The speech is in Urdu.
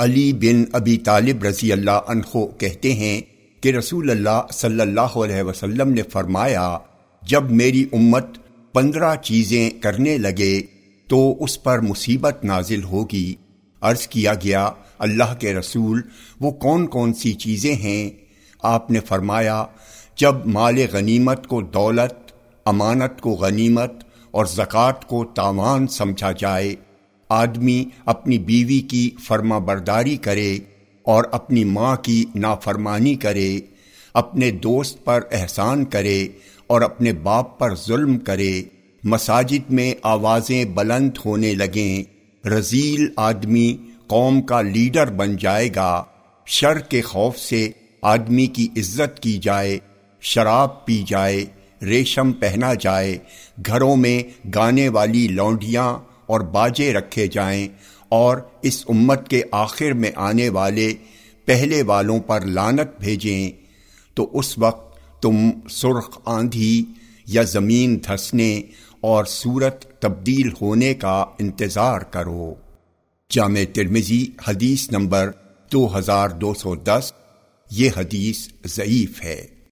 علی بن ابی طالب رضی اللہ عنہ کہتے ہیں کہ رسول اللہ صلی اللہ علیہ وسلم نے فرمایا، جب میری امت پندرہ چیزیں کرنے لگے تو اس پر مصیبت نازل ہوگی۔ عرض کیا گیا، اللہ کے رسول، وہ کون کون سی چیزیں ہیں؟ آپ نے فرمایا، جب مال غنیمت کو دولت، امانت کو غنیمت اور زکوٰۃ کو تاوان سمجھا جائے آدمی اپنی بیوی کی فرما برداری کرے اور اپنی ماں کی نافرمانی کرے، اپنے دوست پر احسان کرے اور اپنے باپ پر ظلم کرے۔ مساجد میں آوازیں بلند ہونے لگیں۔ رزیل آدمی قوم کا لیڈر بن جائے گا۔ شر کے خوف سے آدمی کی عزت کی جائے، شراب پی جائے، ریشم پہنا جائے۔ گھروں میں گانے والی لونڈیاں اور باجے رکھے جائیں اور اس امت کے آخر میں آنے والے پہلے والوں پر لانت بھیجیں، تو اس وقت تم سرخ آندھی یا زمین دھسنے اور صورت تبدیل ہونے کا انتظار کرو۔ جامع ترمزی حدیث نمبر دو ہزار دو سو دس، یہ حدیث ضعیف ہے۔